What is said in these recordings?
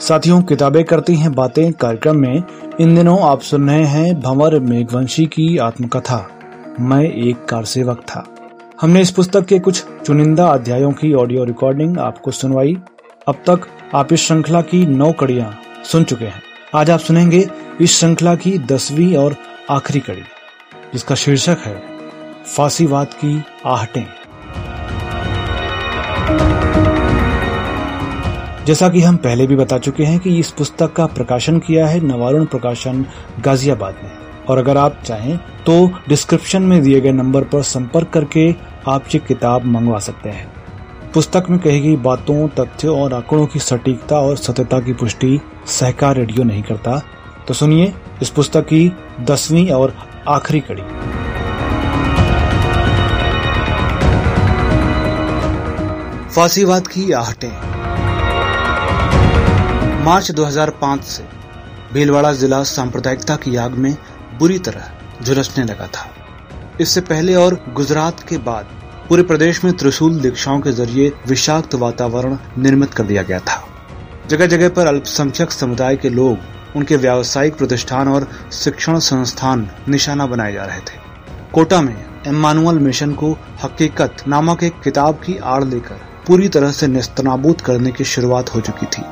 साथियों, किताबें करती हैं बातें, कार्यक्रम में। इन दिनों आप सुन रहे हैं भंवर मेघवंशी की आत्मकथा। मैं एक कार सेवक था। हमने इस पुस्तक के कुछ चुनिंदा अध्यायों की ऑडियो रिकॉर्डिंग आपको सुनवाई। अब तक आप इस श्रृंखला की नौ कड़ियाँ सुन चुके हैं। आज आप सुनेंगे इस श्रृंखला की दसवीं और आखिरी कड़ी, जिसका शीर्षक है फांसीवाद की आहटें। जैसा कि हम पहले भी बता चुके हैं कि इस पुस्तक का प्रकाशन किया है नवारुण प्रकाशन गाजियाबाद ने और अगर आप चाहें तो डिस्क्रिप्शन में दिए गए नंबर पर संपर्क करके आप ये किताब मंगवा सकते हैं। पुस्तक में कही गई बातों, तथ्यों और आंकड़ों की सटीकता और सत्यता की पुष्टि सहकार रेडियो नहीं करता। तो सुनिए इस पुस्तक की दसवीं और आखिरी कड़ी। फांसीवाद की आहटें। मार्च 2005 से भीलवाड़ा जिला सांप्रदायिकता की आग में बुरी तरह झुलसने लगा था। इससे पहले और गुजरात के बाद पूरे प्रदेश में त्रिशूल दीक्षाओं के ज़रिए विषाक्त वातावरण निर्मित कर दिया गया था। जगह जगह पर अल्पसंख्यक समुदाय के लोग, उनके व्यावसायिक प्रतिष्ठान और शिक्षण संस्थान निशाना बनाए जा रहे थे। कोटा में एमानुअल मिशन को हकीकत नामक एक किताब की आड़ लेकर पूरी तरह से निस्तनाबूद करने की शुरुआत हो चुकी थी।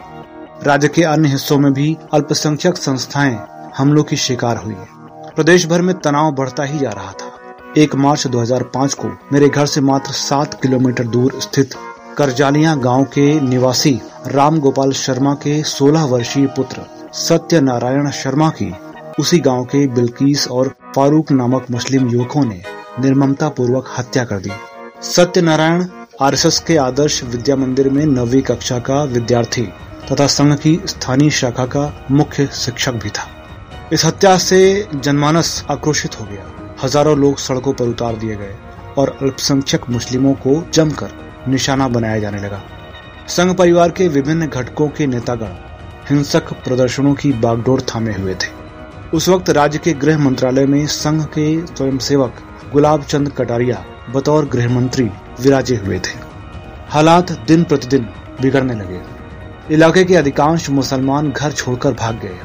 राज्य के अन्य हिस्सों में भी अल्पसंख्यक संस्थाएँ हमलों की शिकार हुई प्रदेश भर में तनाव बढ़ता ही जा रहा था। एक मार्च 2005 को मेरे घर से मात्र सात किलोमीटर दूर स्थित करजालिया गाँव के निवासी राम गोपाल शर्मा के 16 वर्षीय पुत्र सत्य नारायण शर्मा की उसी गाँव के बिल्कीस और फारूक नामक मुस्लिम युवकों ने निर्ममता पूर्वक हत्या कर दी। सत्य नारायण आरएसएस के आदर्श विद्या मंदिर में नवी कक्षा का विद्यार्थी तथा संघ की स्थानीय शाखा का मुख्य शिक्षक भी था। इस हत्या से जनमानस आक्रोशित हो गया। हज़ारों लोग सड़कों पर उतार दिए गए और अल्पसंख्यक मुस्लिमों को जमकर निशाना बनाया जाने लगा। संघ परिवार के विभिन्न घटकों के नेतागण हिंसक प्रदर्शनों की बागडोर थामे हुए थे। उस वक्त राज्य के गृह मंत्रालय में संघ के स्वयंसेवक गुलाब चंद कटारिया बतौर गृह मंत्री विराजे हुए थे। हालात दिन प्रतिदिन बिगड़ने लगे। इलाके के अधिकांश मुसलमान घर छोड़कर भाग गए।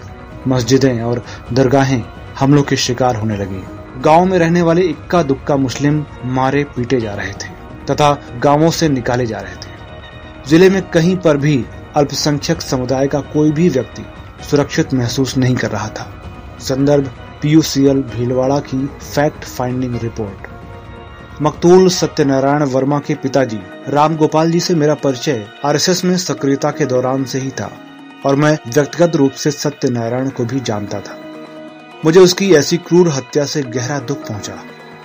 मस्जिदें और दरगाहें हमलों के शिकार होने लगी। गाँव में रहने वाले इक्का दुक्का मुस्लिम मारे पीटे जा रहे थे, तथा गाँवों से निकाले जा रहे थे। ज़िले में कहीं पर भी अल्पसंख्यक समुदाय का कोई भी व्यक्ति सुरक्षित महसूस नहीं कर रहा था। संदर्भ, पीयूसीएल भीलवाड़ा की फैक्ट फाइंडिंग रिपोर्ट। मकतूल सत्यनारायण वर्मा के पिताजी राम गोपाल जी से मेरा परिचय आरएसएस में सक्रियता के दौरान से ही था और मैं व्यक्तिगत रूप से सत्यनारायण को भी जानता था। मुझे उसकी ऐसी क्रूर हत्या से गहरा दुख पहुँचा।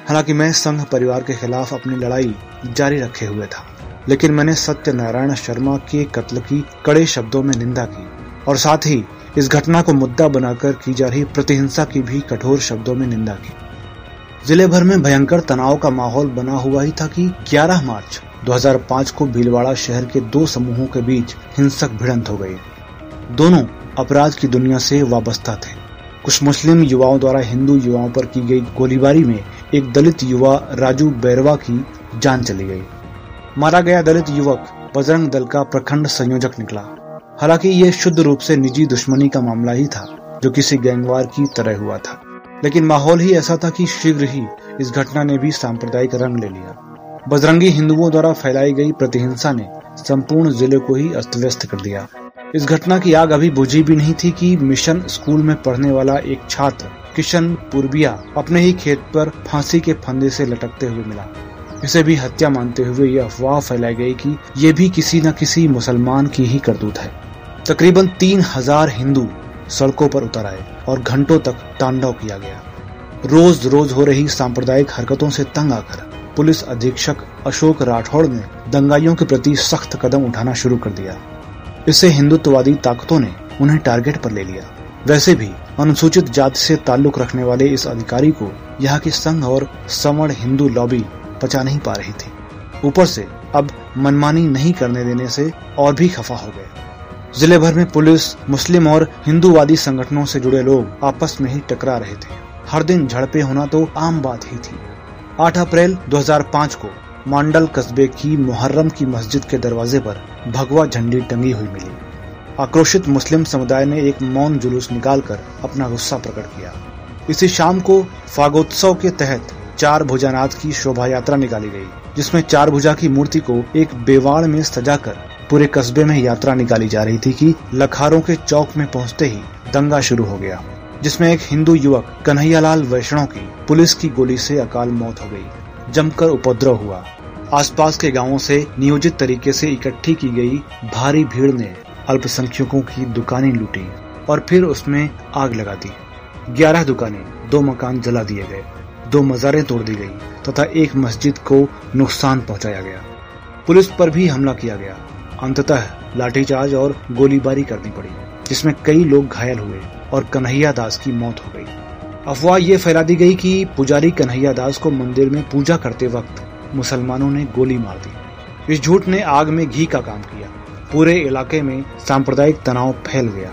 हालाँकि मैं संघ परिवार के खिलाफ अपनी लड़ाई जारी रखे हुए था, लेकिन मैंने सत्यनारायण शर्मा के कत्ल की कड़े शब्दों में निंदा की और साथ ही इस घटना को मुद्दा बनाकर की जा रही प्रतिहिंसा की भी कठोर शब्दों में निंदा की। ज़िले भर में भयंकर तनाव का माहौल बना हुआ ही था कि 11 मार्च 2005 को भीलवाड़ा शहर के दो समूहों के बीच हिंसक भिड़ंत हो गई। दोनों अपराध की दुनिया से वाबस्ता थे। कुछ मुस्लिम युवाओं द्वारा हिंदू युवाओं पर की गई गोलीबारी में एक दलित युवा राजू बैरवा की जान चली गई। मारा गया दलित युवक बजरंग दल का प्रखंड संयोजक निकला। हालाँकि यह शुद्ध रूप से निजी दुश्मनी का मामला ही था, जो किसी गैंगवार की तरह हुआ था। लेकिन माहौल ही ऐसा था कि शीघ्र ही इस घटना ने भी सांप्रदायिक रंग ले लिया। बजरंगी हिंदुओं द्वारा फैलाई गई प्रतिहिंसा ने संपूर्ण ज़िले को ही अस्त व्यस्त कर दिया। इस घटना की आग अभी बुझी भी नहीं थी कि मिशन स्कूल में पढ़ने वाला एक छात्र किशन पूर्बिया अपने ही खेत पर फांसी के फंदे से लटकते हुए मिला। इसे भी हत्या मानते हुए यह अफवाह फैलाई गई कि ये भी किसी न किसी मुसलमान की ही करतूत है। तकरीबन तीन हज़ार हिंदू सड़कों पर उतर आए और घंटों तक तांडव किया गया। रोज रोज हो रही सांप्रदायिक हरकतों से तंग आकर पुलिस अधीक्षक अशोक राठौड़ ने दंगाइयों के प्रति सख्त कदम उठाना शुरू कर दिया। इससे हिंदुत्ववादी ताकतों ने उन्हें टारगेट पर ले लिया। वैसे भी अनुसूचित जाति से ताल्लुक रखने वाले इस अधिकारी को यहाँ की संघ और सवर्ण हिंदू लॉबी पचा नहीं पा रही थी। ऊपर से अब मनमानी नहीं करने देने से और भी खफा हो गए। ज़िले भर में पुलिस, मुस्लिम और हिंदूवादी संगठनों से जुड़े लोग आपस में ही टकरा रहे थे। हर दिन झड़पें होना तो आम बात ही थी। 8 अप्रैल 2005 को मांडल कस्बे की मुहर्रम की मस्जिद के दरवाजे पर भगवा झंडी टंगी हुई मिली। आक्रोशित मुस्लिम समुदाय ने एक मौन जुलूस निकालकर अपना गुस्सा प्रकट किया। इसी शाम को फागोत्सव के तहत चार भुजानाथ की शोभा यात्रा निकाली गई, जिसमें चार भुजा की मूर्ति को एक बेवाड़ में सजाकर पूरे कस्बे में यात्रा निकाली जा रही थी कि लखारों के चौक में पहुँचते ही दंगा शुरू हो गया, जिसमें एक हिंदू युवक कन्हैयालाल वैष्णव की पुलिस की गोली से अकाल मौत हो गई, जमकर उपद्रव हुआ। आसपास के गाँवों से नियोजित तरीके से इकट्ठी की गई भारी भीड़ ने अल्पसंख्यकों की दुकानें लूटी और फिर उसमें आग लगा दी। ग्यारह दुकानें, दो मकान जला दिए गए, दो मजारें तोड़ दी गई तथा एक मस्जिद को नुकसान पहुँचाया गया। पुलिस पर भी हमला किया गया। अंततः लाठीचार्ज और गोलीबारी करनी पड़ी, जिसमें कई लोग घायल हुए और कन्हैया दास की मौत हो गई। अफवाह ये फैला दी गई कि पुजारी कन्हैया दास को मंदिर में पूजा करते वक्त मुसलमानों ने गोली मार दी। इस झूठ ने आग में घी का काम किया। पूरे इलाके में सांप्रदायिक तनाव फैल गया।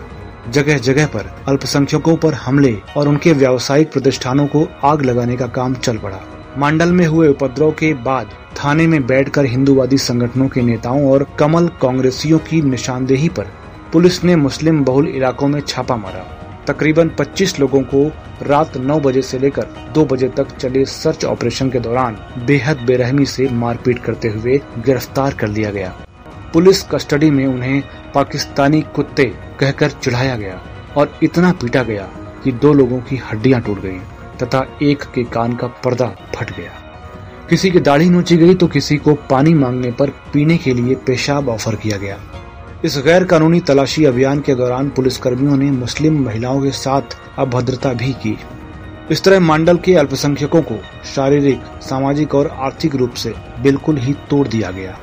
जगह जगह पर अल्पसंख्यकों पर हमले और उनके व्यावसायिक प्रतिष्ठानों को आग लगाने का काम चल पड़ा। मंडल में हुए उपद्रव के बाद थाने में बैठकर हिंदूवादी संगठनों के नेताओं और कमल कांग्रेसियों की निशानदेही पर पुलिस ने मुस्लिम बहुल इलाकों में छापा मारा। तकरीबन 25 लोगों को रात 9 बजे से लेकर 2 बजे तक चले सर्च ऑपरेशन के दौरान बेहद बेरहमी से मारपीट करते हुए गिरफ़्तार कर लिया गया। पुलिस कस्टडी में उन्हें पाकिस्तानी कुत्ते कहकर चिढ़ाया गया और इतना पीटा गया कि दो लोगों की हड्डियाँ टूट गईं। तथा एक के कान का पर्दा फट गया। किसी की दाढ़ी नोची गई तो किसी को पानी मांगने पर पीने के लिए पेशाब ऑफ़र किया गया। इस गैर कानूनी तलाशी अभियान के दौरान पुलिसकर्मियों ने मुस्लिम महिलाओं के साथ अभद्रता भी की। इस तरह मंडल के अल्पसंख्यकों को शारीरिक, सामाजिक और आर्थिक रूप से बिल्कुल ही तोड़ दिया गया।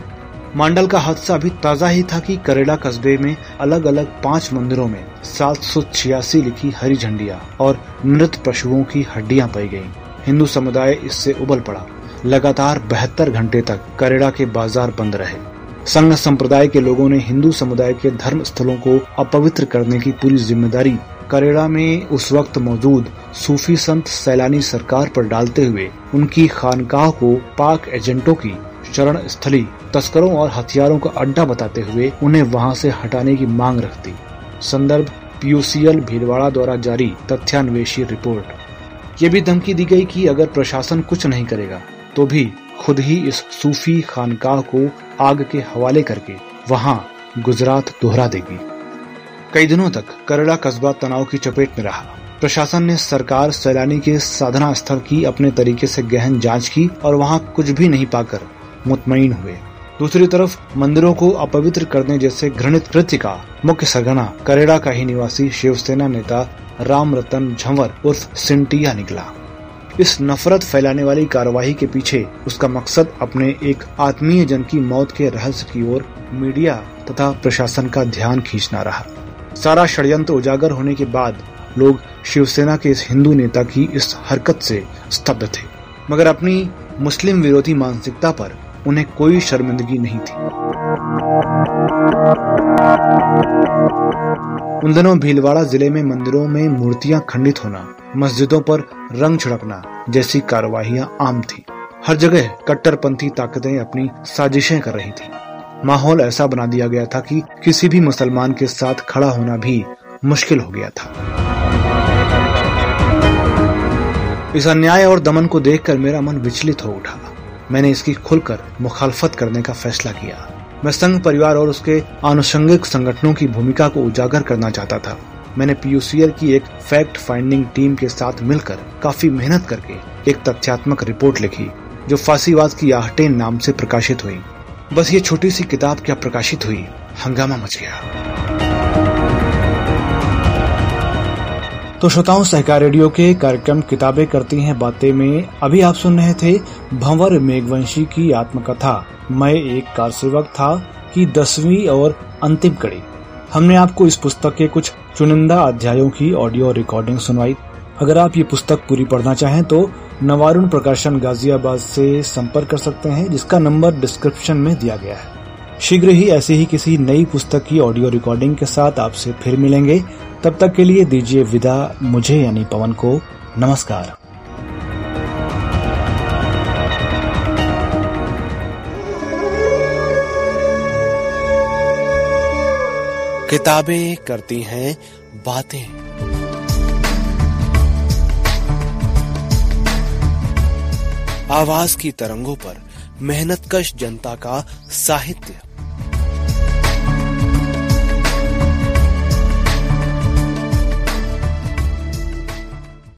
मांडल का हादसा अभी ताज़ा ही था कि करेला कस्बे में अलग अलग पाँच मंदिरों में सात सौ छियासी लिखी हरी झंडिया और मृत पशुओं की हड्डियाँ पाई गई हिंदू समुदाय इससे उबल पड़ा। लगातार बहत्तर घंटे तक करेड़ा के बाज़ार बंद रहे। संघ संप्रदाय के लोगों ने हिंदू समुदाय के धर्म स्थलों को अपवित्र करने की पूरी ज़िम्मेदारी करेड़ा में उस वक्त मौजूद सूफी संत सैलानी सरकार पर डालते हुए उनकी खानकाह को पाक एजेंटों की शरण स्थली तस्करों और हथियारों का अड्डा बताते हुए उन्हें वहाँ से हटाने की मांग रखती संदर्भ पीयूसीएल भीलवाड़ा द्वारा जारी तथ्यान्वेषी रिपोर्ट। ये भी धमकी दी गई कि अगर प्रशासन कुछ नहीं करेगा तो भी खुद ही इस सूफी खानकाह को आग के हवाले करके वहाँ गुजरात दोहरा देगी। कई दिनों तक करड़ा कस्बा तनाव की चपेट में रहा। प्रशासन ने सरकार सैलानी के साधना स्थल की अपने तरीके से गहन जाँच की और वहाँ कुछ भी नहीं पाकर मुतमईन हुए। दूसरी तरफ़ मंदिरों को अपवित्र करने जैसे घृणित कृत्य का मुख्य सरगना, करेड़ा का ही निवासी शिवसेना नेता राम रतन झंवर उर्फ़ सिंटिया निकला। इस नफरत फैलाने वाली कार्यवाही के पीछे उसका मकसद अपने एक आत्मीय जन की मौत के रहस्य की ओर मीडिया तथा प्रशासन का ध्यान खींचना रहा। सारा षड्यंत्र उजागर होने के बाद लोग शिवसेना के इस हिंदू नेता की इस हरकत से स्तब्ध थे। मगर अपनी मुस्लिम विरोधी मानसिकता पर उन्हें कोई शर्मिंदगी नहीं थी। उन दिनों भीलवाड़ा ज़िले में मंदिरों में मूर्तियाँ खंडित होना, मस्जिदों पर रंग छिड़कना जैसी कार्यवाहियाँ आम थी। हर जगह कट्टरपंथी ताकतें अपनी साजिशें कर रही थी। माहौल ऐसा बना दिया गया था कि किसी भी मुसलमान के साथ खड़ा होना भी मुश्किल हो गया था। इस अन्याय और दमन को देखकर मेरा मन विचलित हो उठा। मैंने इसकी खुलकर मुखालफत करने का फैसला किया। मैं संघ परिवार और उसके आनुषंगिक संगठनों की भूमिका को उजागर करना चाहता था। मैंने पीयूसीएल की एक फैक्ट फाइंडिंग टीम के साथ मिलकर काफ़ी मेहनत करके एक तथ्यात्मक रिपोर्ट लिखी, जो फांसीवाद की आहटे नाम से प्रकाशित हुई। बस ये छोटी सी किताब क्या प्रकाशित हुई? हंगामा मच गया। तो श्रोताओं, सहकार रेडियो के कार्यक्रम किताबें करती हैं बातें में। अभी आप सुन रहे थे भंवर मेघवंशी की आत्मकथा। मैं एक कार सेवक था की दसवीं और अंतिम कड़ी। हमने आपको इस पुस्तक के कुछ चुनिंदा अध्यायों की ऑडियो रिकॉर्डिंग सुनवाई। अगर आप ये पुस्तक पूरी पढ़ना चाहें तो नवारुण प्रकाशन गाजियाबाद से संपर्क कर सकते हैं, जिसका नंबर डिस्क्रिप्शन में दिया गया है। शीघ्र ही ऐसी ही किसी नई पुस्तक की ऑडियो रिकॉर्डिंग के साथ आपसे फिर मिलेंगे। तब तक के लिए दीजिए विदा। मुझे यानी पवन को नमस्कार। किताबें करती हैं, बातें। आवाज़ की तरंगों पर मेहनतकश जनता का साहित्य।